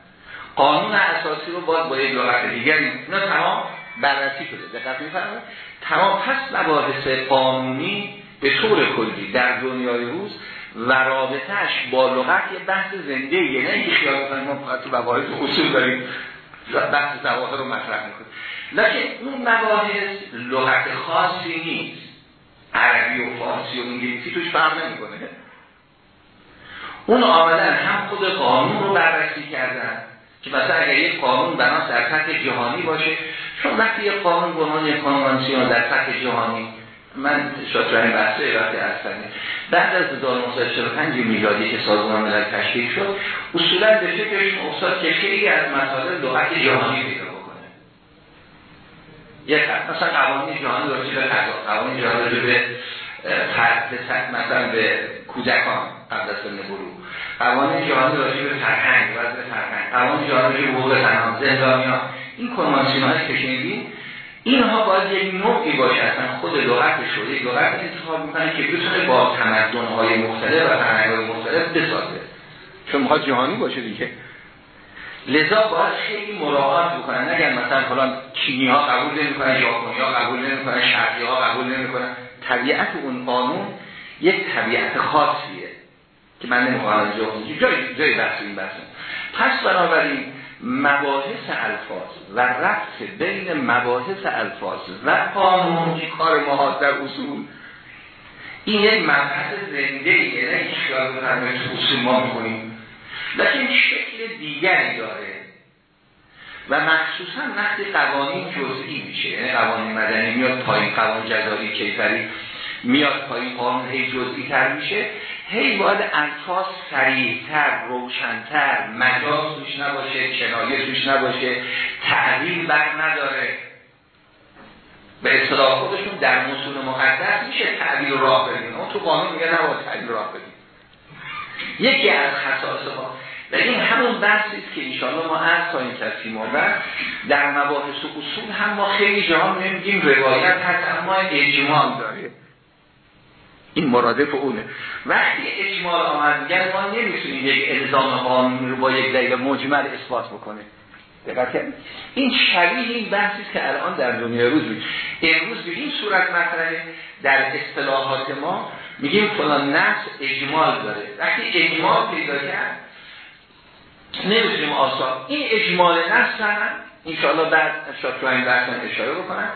قانون اساسی رو باید با یک لغت دیگر اینا تمام بررسی شده. دقت میفرمایید؟ تمام پس مباحث قانونی به طور کلی در دنیای روز و رابطهش با لغت یه بحث زنده یه نه اینکه خیال ما فقط تو مباحث اصول داریم. بحث زواهر رو مطرح می‌کنیم لکن اون مباحث لغت خاصی نیست. عربی و فارسی و انگلیسی توش فرق نمی‌کنه. اون آمدن هم خود قانون رو بررسی کردن که مثلا اگر یک قانون بناس در سطح جهانی باشه چون وقتی یک قانون به عنوان کنوانسیون در سطح جهانی من این بحثه وقتی هستنی بعد از 1945 میلادی که سازمان ملل تشکیل شد اصولا به فکرشون افتاد که خیلی از مسائل لغت جهانی پیدا بکنه. یک مثلا قوانین جهانی راجع به قضا قوانین جهانی راجع به مثلا به کودکان قبل از سن بلوغ قوانین جهانی راجع به فرهنگ وضع فرهنگ. قوانین جهانی راجع به حقوق زنان زندانیان. این کنوانسیون های که اینها باید یک نوعی باشه. اصلا خود لغتش رو یک لغت انتخاب می‌کنه که بتونه با تمدن های مختلف و فرهنگ مختلف بسازه. چون می‌خواد جهانی باشه دیگه. لذا باید خیلی مراعات بکنن. نگن مثلا فلان چینی ها قبول نمی‌کنن ژاپنی ها قبول نمی‌کنن شرقی ها قبول نمی‌کنن طبیعت اون قانون یک طبیعت خاصیه که من نمی‌خوام جای جای جای بحث این بحث. پس بنابراین مباحث الفاظ و رفت بین مباحث الفاظ و قانون کار ما در اصول این یک مبحث زنده ایه نه خیال تو اصول ما می‌کنیم. لیکن شکل دیگری داره. و مخصوصا وقتی قوانین جزئی میشه یعنی قوانین مدنی میاد پایین قوانین جزایی کیفری میاد پایین قانون هی جزئی تر میشه. هی باید الفاظ سریعتر روشنتر مجاز توش نباشه کنایه توش نباشه تعلیل بر نداره. به اصطلاح خودشون در مصول مقدس میشه تعلیل راه بدین. اون تو قانون میگه نباید تعلیل راه بدین. یکی از خصائص ما. و این همون بحثی است که انشاءالله ما از تا این کسی در مباحث و اصول هم ما خیلی جاها میگیم روایت هست اما اجمال داره. این مرادف اونه. وقتی اجمال آمد میگن ما نمی‌تونیم یک الزام قانونی رو با یک دلیل مجمل اثبات بکنه. دقت این شبیه این بحثی که الان در دنیا روز بود امروز به این صورت مطرحه در اصطلاحات ما میگیم فلان نفس اجمال داره. وقتی اجمال پیدا کرد نمی‌تونیم آسان این اجمال نفس هم انشاءالله بعد شاید این بحث اشاره بکنم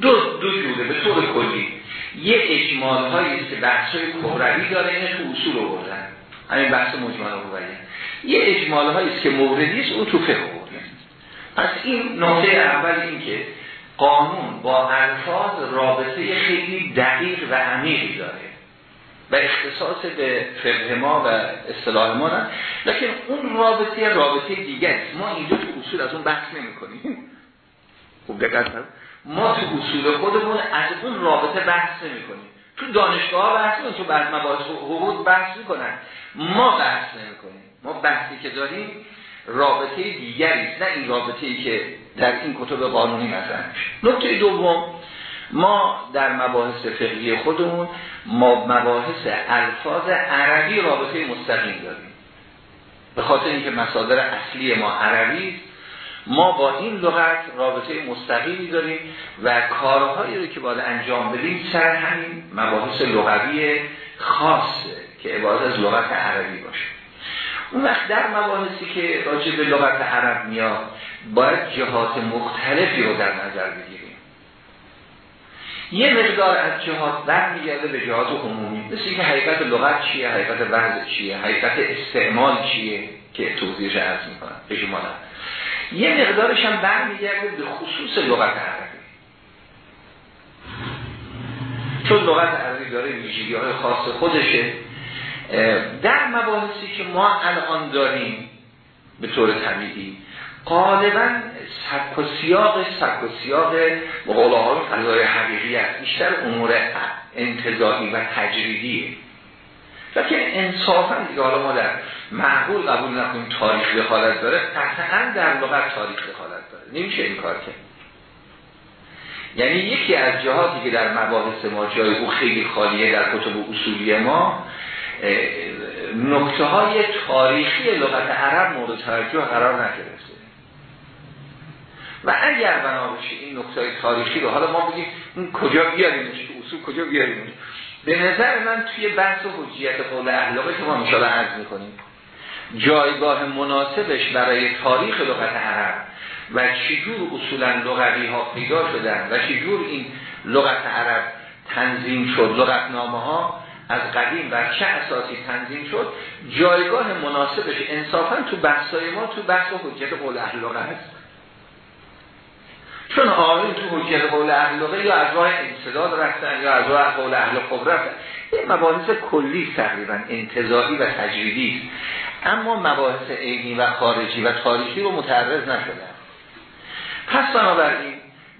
دو, دو جوره به طور کلی. یه اجمال هایی که بحث های کبروی داره اینه تو اصول رو بردن. همین بحث مجمل رو بردن یه اجمال هایی که موردی است اون تو فقه بردن. پس این نقطه اول این که قانون با الفاظ رابطه خیلی دقیق و عمیقی داره و اختصاص به فقه ما و اصطلاح ما نه. لیکن اون رابطه رابطه دیگه ما اینجا تو اصول از اون بحث نمی کنیم خوب دقت ما تو اصول خودمون از اون رابطه بحث نمی کنیم تو دانشگاه بحث کنیم تو بعد مباحث حقوق بحث می‌کنن. ما بحث نمی کنیم ما بحثی که داریم رابطه دیگری نه این رابطه ای که در این کتب قانونی مثلا نکته دوم ما در مباحث فقهی خودمون ما مباحث الفاظ عربی رابطه مستقیم داریم. به خاطر اینکه مصادر اصلی ما عربی ما با این لغت رابطه مستقیمی داریم و کارهایی رو که باید انجام بدیم سر همین مباحث لغوی خاصه که عبارت از لغت عربی باشه. اون وقت در مباحثی که راجع به لغت عرب میاد باید جهات مختلفی رو در نظر بگیریم. یه مقدار از جهات برمیگرده به جهات عمومی. مثل که حقیقت لغت چیه حقیقت وضع چیه حقیقت استعمال چیه که توضیحش عرض می‌کنم. یه مقدارش هم برمیگرده به خصوص لغت عربی. چون لغت عربی داره ویژگی های خاص خودشه. در مباحثی که ما الان داریم به طور طبیعی غالبا سبک و سیاق سبک و سیاق مقاله ها فضای حقیقی بیشتر امور انتظایی و تجریدیه. لیکن انصافا دیگه حالا ما در معقول قبول نکنیم تاریخ دخالت داره قطعا در لغت تاریخ دخالت داره. نمیشه این کار کرد. یعنی یکی از جهاتی که در مباحث ما جای او خیلی خالیه در کتب اصولی ما نکته های تاریخی لغت عرب مورد توجه قرار نگرفته. و اگر بنا این نکته های تاریخی رو حالا ما بگیم کجا بیاریمش اصول کجا بیاریمش به نظر من توی بحث حجیت قول احلاقه که ما مشاله عرض می‌کنیم. جایگاه مناسبش برای تاریخ لغت عرب و چجور اصولا لغوی ها پیدا شدن و چجور این لغت عرب تنظیم شد لغت نامه ها از قدیم و چه اساسی تنظیم شد جایگاه مناسبش انصافا تو بحثای ما تو بحث و حجت قول احلاقه هست. چون آقایون تو حجت قول احلاقه یا از راه انصداد رفتن یا از راه قول اهل رفتن. این مباحث کلی تقریبا انتظاری و تجریدی اما مباحث عینی و خارجی و تاریخی رو متعرض نشدن. پس بنابراین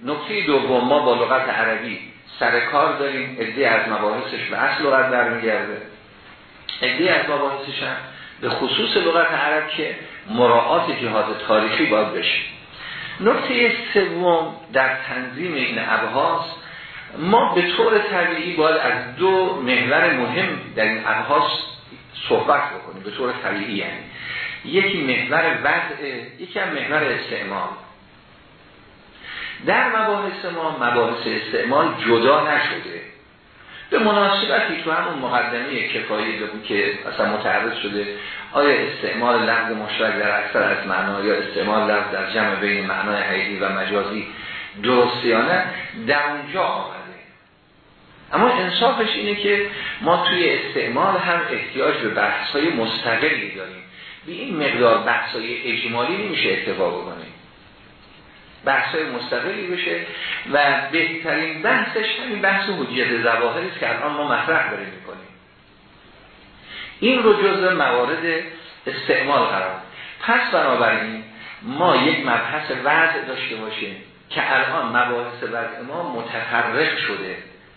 نکته دوم ما با لغت عربی سر کار داریم. ادهی از مباحثش به اصل لغت برمیگرده. ادهی از مباحثش هم به خصوص لغت عرب که مراعات جهاد تاریخی باید بشه. نکته سوم در تنظیم این ابحاث ما به طور طبیعی باید از دو محور مهم در این ابحاث صحبت بکنیم به طور طبیعی یعنی. یکی محور وضع یکی هم محور استعمال. در مباحث ما مباحث استعمال جدا نشده. به مناسبتی تو همون مقدمه کفایی بود که اصلا متعرض شده آیا استعمال لفظ مشترک در اکثر از معنا یا استعمال لفظ در جمع بین معنای حیدی و مجازی درست یا نه در اونجا آمده؟ اما انصافش اینه که ما توی استعمال هم احتیاج به بحث های مستقلی داریم. به این مقدار بحث های اجمالی نمیشه اتفاق بکنیم بحث های مستقلی بشه و بهترین بحثش همین بحث حجیت زواهری است که الان ما مطرح داریم می‌کنیم. این رو جزء موارد استعمال قرار. پس بنابراین ما یک مبحث وضع داشته باشیم که الان مباحث وضع ما متفرق شده.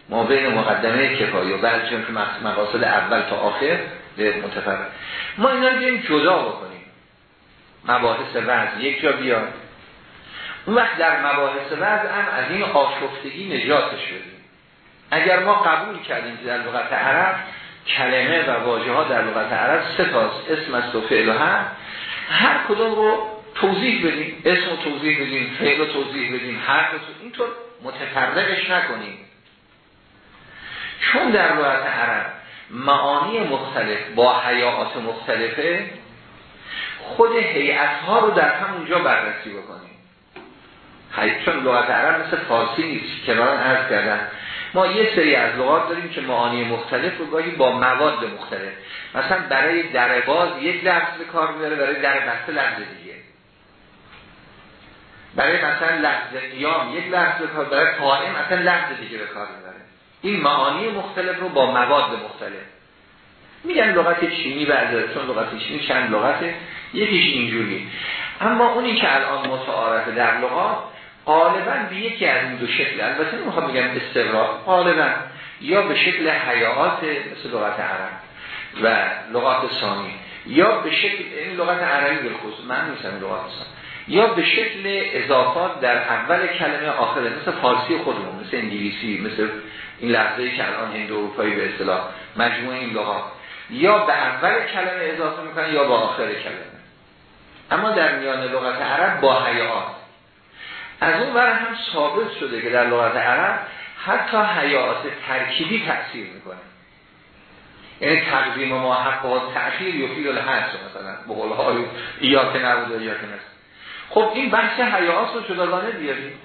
ما بین مقدمه کفایی و بعد چون مقاصد اول تا آخر به متفرق. ما اینا رو جدا بکنیم. مباحث وضع. یک جا بیاد اون وقت در مباحث وضع هم از این آشفتگی نجاتش بدیم اگر ما قبول کردیم در لغت عرب کلمه و واژه ها در لغت عرب سه تاست اسم است و فعل و هم هر کدوم رو توضیح بدیم اسم رو توضیح بدیم فعل رو توضیح بدیم هر رو اینطور متفرقش نکنیم. چون در لغت عرب معانی مختلف با حیات مختلفه خود حیعت ها رو در همونجا بررسی بکنیم. چون لغت عرب مثل فارسی نیست کنار عرض کردن. ما یه سری از لغات داریم که معانی مختلف رو گاهی با مواد مختلف. مثلا برای در باز یک لفظ به کار می‌بره برای در بسته لفظ دیگه. برای مثلا لفظ قیام یک لفظ به کار برای قائم مثلا لفظ دیگه به کار می‌بره. این معانی مختلف رو با مواد مختلف. میگن لغت چینی بعد چون لغت چینی چند لغته یکیش اینجوری اما اونی که الان متعارف در لغات غالبا به یکی از این دو شکل البته نمی‌خوام بگم استقرار غالبا یا به شکل حیات مثل لغت عرب و لغات ثانی یا به شکل این لغت عربی به خصوص من نیستم لغات ثانی یا به شکل اضافات در اول کلمه آخره مثل فارسی خودمون مثل انگلیسی مثل این لحظه که الان هند اروپایی به اصطلاح مجموعه این لغات یا به اول کلمه اضافه می‌کنن یا با آخر کلمه. اما در میان لغت عرب با حیات از اون برای هم ثابت شده که در لغت عرب حتی حیات ترکیبی تأثیر می‌کنه. یعنی تقدیم ما حق و تأخیر یفید الحس مثلا به قول های یا که نبود و یا که نست خب این بحث حیات رو جداگانه بیاریم.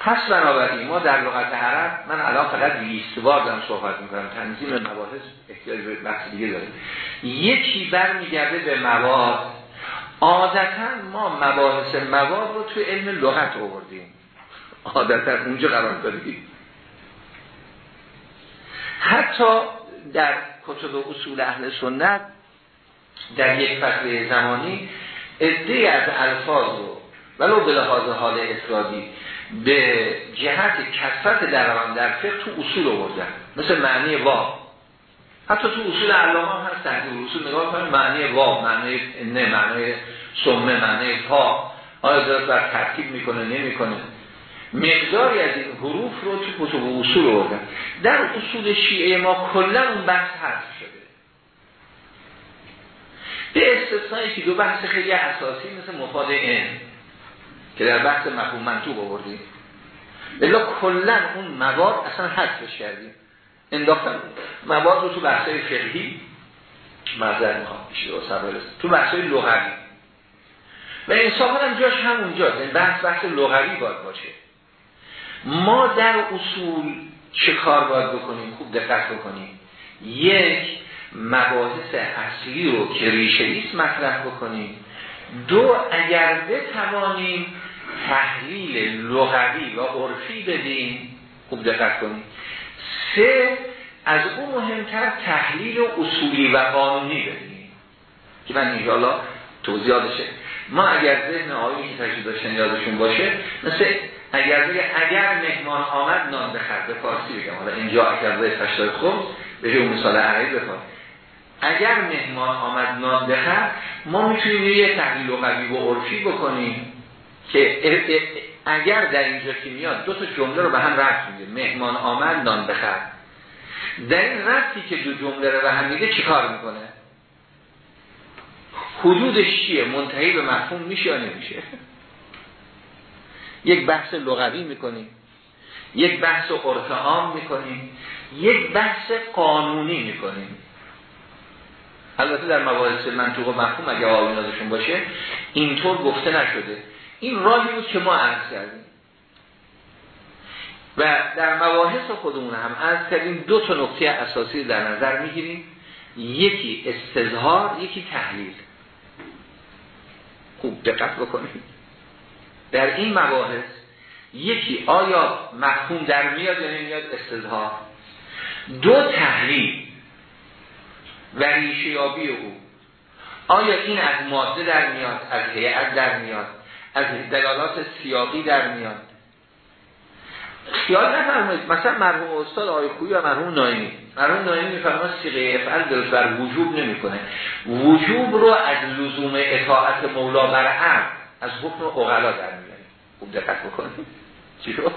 پس بنابراین ما در لغت عرب من الان فقط لیستوار دارم صحبت می‌کنم. تنظیم مباحث احتیاج به بحث دیگه داریم. یکی برمیگرده به مواد. عادتا ما مباحث مواد رو توی علم لغت آوردیم. عادتا اونجا قرار داریم حتی در کتب اصول اهل سنت در یک فتره زمانی ادهی از الفاظ رو ولو به لحاظ حال افرادی به جهت کسرت درمان در فقه تو اصول آوردن. مثل معنی وا حتی تو اصول علامه هم هست در اصول. نگاه کنیم معنی وا معنی نه معنی سمه معنی پا آیا دارد بر ترتیب می‌کنه نمی‌کنه؟ مقداری از این حروف رو تو کتب اصول آوردن. در اصول شیعه ما کلا اون بحث حذف شده. به استثنایی که دو بحث خیلی اساسی مثل مفاد این که در بحث مفهوم منطوق آوردیم بلا کلا اون مواد اصلا حذفش کردیم. انداختن مواد رو تو بحثای فقهی مذر می‌خوام تو بحثای لغوی. و انصافا هم جاش همونجاست. این بحث بحث لغوی باید باشه. ما در اصول چه کار باید بکنیم؟ خوب دقت بکنیم. یک مباحث اصلی رو که ریشه ایست مطرح بکنیم. دو اگر بتوانیم تحلیل لغوی و عرفی بدیم خوب دقت کنیم. سه از اون مهمتر تحلیل اصولی و قانونی بدیم که من اینجالا توضیحاتشه ما اگر ذهن آقایی که تجربه داشتن یادشون باشه مثل اگر بگه اگر مهمان آمد نان بخر به فارسی بگم. حالا اینجا اگر به تشتای خمس به اون مثال عربی بخواد. اگر مهمان آمد نان بخر ما می‌تونیم یه تحلیل لغوی و عرفی بکنیم که اگر در اینجا که میاد دو تا جمله رو به هم رفت میده. مهمان آمد نان بخر. در این رفتی که دو جمله رو به هم میده چیکار می‌کنه؟ حدودش چیه؟ منتهی به مفهوم میشه یا نمیشه؟ یک بحث لغوی می‌کنیم. یک بحث عرف می‌کنیم. یک بحث قانونی می‌کنیم. البته در مباحث منطوق و مفهوم اگه آقایون باشه اینطور گفته نشده. این راهی بود که ما عرض کردیم. و در مباحث خودمون هم عرض کردیم دو تا نکته اساسی در نظر می‌گیریم. یکی استظهار یکی تحلیل. خوب دقت بکنید در این مباحث یکی آیا مفهوم در میاد یا نمیاد؟ استظهار. دو تحلیل و ریشیابی او. آیا این از ماده در میاد؟ از هیئت در میاد؟ از دلالات سیاقی در میاد خیال نفرمایید مثلا مرحوم استاد آقای خویی و مرحوم نایمی. مرحوم نایمی میفرماید سیغه افعل دل بر وجوب نمی‌کنه. وجوب رو از لزوم اطاعت مولا بر از حکم اغلا در میاد خوب دقت بکنید. چی رو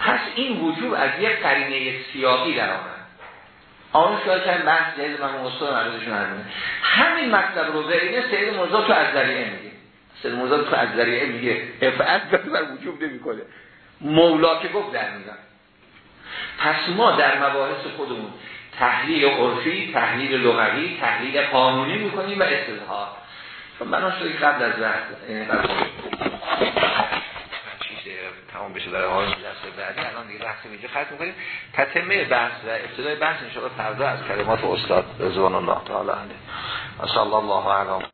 پس این وجوب از یک قرینه سیاقی در آمد. آن شاید چند بحث جهاز من استاد مرحومشون همین مطلب رو برینه سید مرزا تو از ذریعه میگه. سید مرزا تو از ذریعه میگه. افعل بر وجوب نمی‌کنه. مولا که گفت در میزن. پس ما در مباحث خودمون تحلیل عرفی، تحلیل لغوی، تحلیل قانونی می‌کنیم و استظهار چون بنا شده قبل از وقت تمام بشه در حال جلسه بعدی الان دیگه بحث اینجا ختم می‌کنیم. تتمه بحث و ابتدای بحث ان فردا از کلمات استاد رضوان الله تعالی و الله علیه